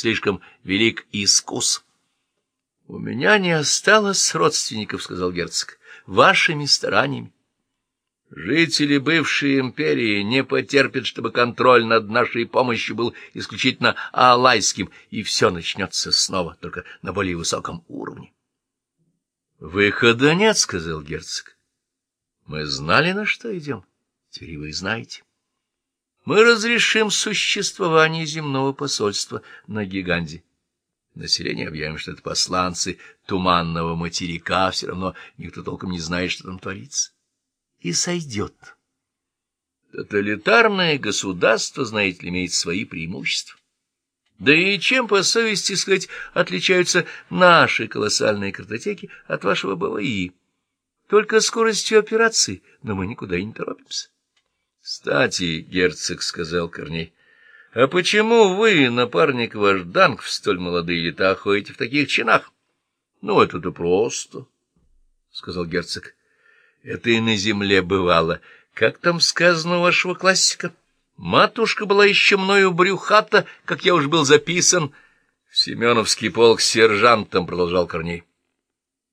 слишком велик искус. — У меня не осталось родственников, — сказал герцог, — вашими стараниями. Жители бывшей империи не потерпят, чтобы контроль над нашей помощью был исключительно алайским, и все начнется снова, только на более высоком уровне. — Выхода нет, — сказал герцог. — Мы знали, на что идем. Теперь вы знаете. Мы разрешим существование земного посольства на Гиганде. Население объявим, что это посланцы туманного материка, все равно никто толком не знает, что там творится и сойдет. Тоталитарное государство, знаете ли, имеет свои преимущества. Да и чем, по совести сказать, отличаются наши колоссальные картотеки от вашего БВИ? Только скоростью операций, но мы никуда и не торопимся. — Кстати, герцог, — сказал Корней, — а почему вы, напарник ваш Данг, в столь молодые лета ходите в таких чинах? — Ну, это-то просто, — сказал герцог. Это и на земле бывало. Как там сказано у вашего классика? Матушка была еще мною брюхата, как я уж был записан. В Семеновский полк сержантом, — продолжал Корней.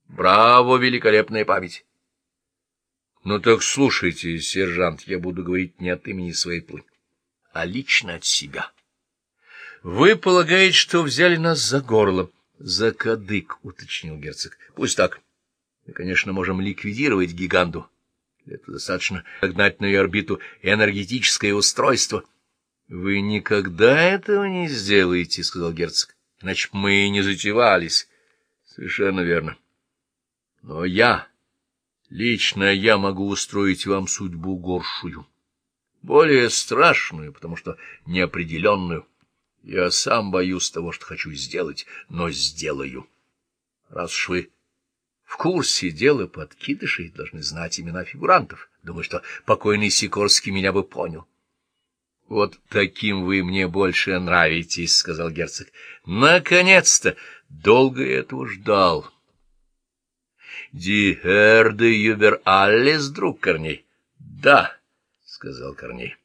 Браво, великолепная память! Ну так слушайте, сержант, я буду говорить не от имени своей плы, а лично от себя. Вы полагаете, что взяли нас за горло? За кадык, — уточнил герцог. Пусть так. — мы, конечно, можем ликвидировать гиганду. Для этого достаточно гнать на ее орбиту энергетическое устройство. — Вы никогда этого не сделаете, — сказал герцог. — Иначе мы и не затевались. — Совершенно верно. Но я, лично я могу устроить вам судьбу горшую. Более страшную, потому что неопределенную. Я сам боюсь того, что хочу сделать, но сделаю. Раз уж вы в курсе дела подкидышей должны знать имена фигурантов. Думаю, что покойный Сикорский меня бы понял. — Вот таким вы мне больше нравитесь, — сказал герцог. — Наконец-то! Долго я этого ждал. — Ди эрде юбер аллес, друг Корней? — Да, — сказал Корней.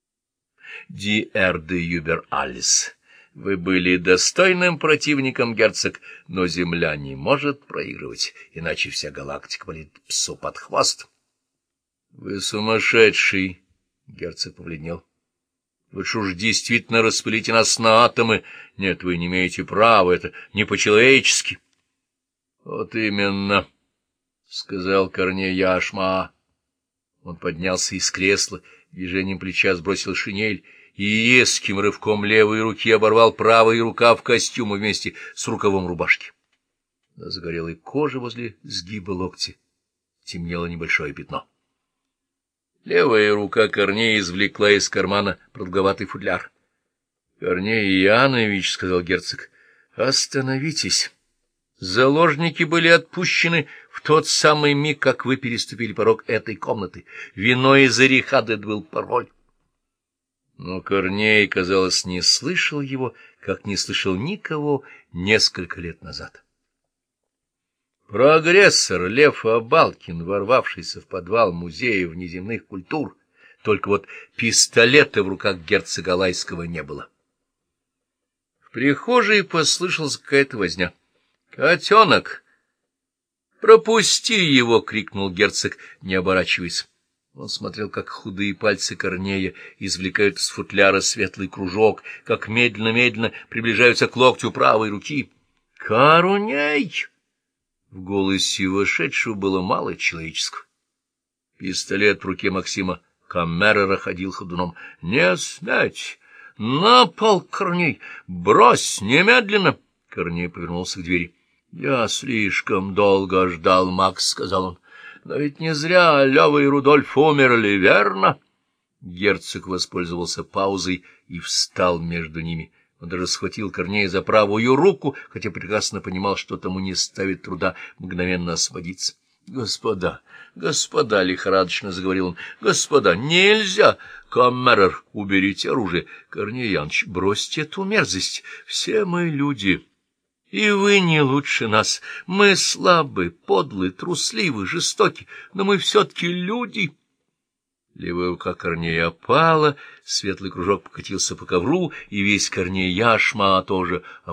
— Ди эрде юбер аллес. Вы были достойным противником, герцог, но Земля не может проигрывать, иначе вся галактика болит псу под хвост. — Вы сумасшедший, — герцог побледнел. — Вы ж уж действительно распылите нас на атомы. Нет, вы не имеете права, это не по-человечески. — Вот именно, — сказал Корней Яшма. Он поднялся из кресла, движением плеча сбросил шинель и резким рывком левой руки оборвал правый рукав костюма вместе с рукавом рубашки. На загорелой коже возле сгиба локти темнело небольшое пятно. Левая рука Корнея извлекла из кармана продолговатый футляр. — Корней Янович, — сказал герцог, — остановитесь. Заложники были отпущены в тот самый миг, как вы переступили порог этой комнаты. Вино из Эрихады был пароль. Но Корней, казалось, не слышал его, как не слышал никого несколько лет назад. Прогрессор Лев Абалкин, ворвавшийся в подвал музея внеземных культур, только вот пистолета в руках герцога Лайского не было. В прихожей послышалась какая-то возня. «Котенок! Пропусти его!» — крикнул герцог, не оборачиваясь. Он смотрел, как худые пальцы Корнея извлекают из футляра светлый кружок, как медленно-медленно приближаются к локтю правой руки. «Корней!» В голосе вошедшего было мало человеческого. Пистолет в руке Максима Камерера ходил ходуном. «Не смять! На пол, Корней! Брось немедленно!» Корней повернулся к двери. «Я слишком долго ждал, Макс», — сказал он. Но ведь не зря Лева и Рудольф умерли, верно? Герцог воспользовался паузой и встал между ними. Он даже схватил Корнея за правую руку, хотя прекрасно понимал, что тому не ставит труда мгновенно освободиться. — Господа, господа, — лихорадочно заговорил он, — господа, нельзя! Камерер, уберите оружие. Корней Яныч, бросьте эту мерзость. Все мы люди. И вы не лучше нас. Мы слабы, подлы, трусливы, жестоки, но мы все-таки люди. Левая рука Корнея опала, светлый кружок покатился по ковру, и весь Корней яшма тоже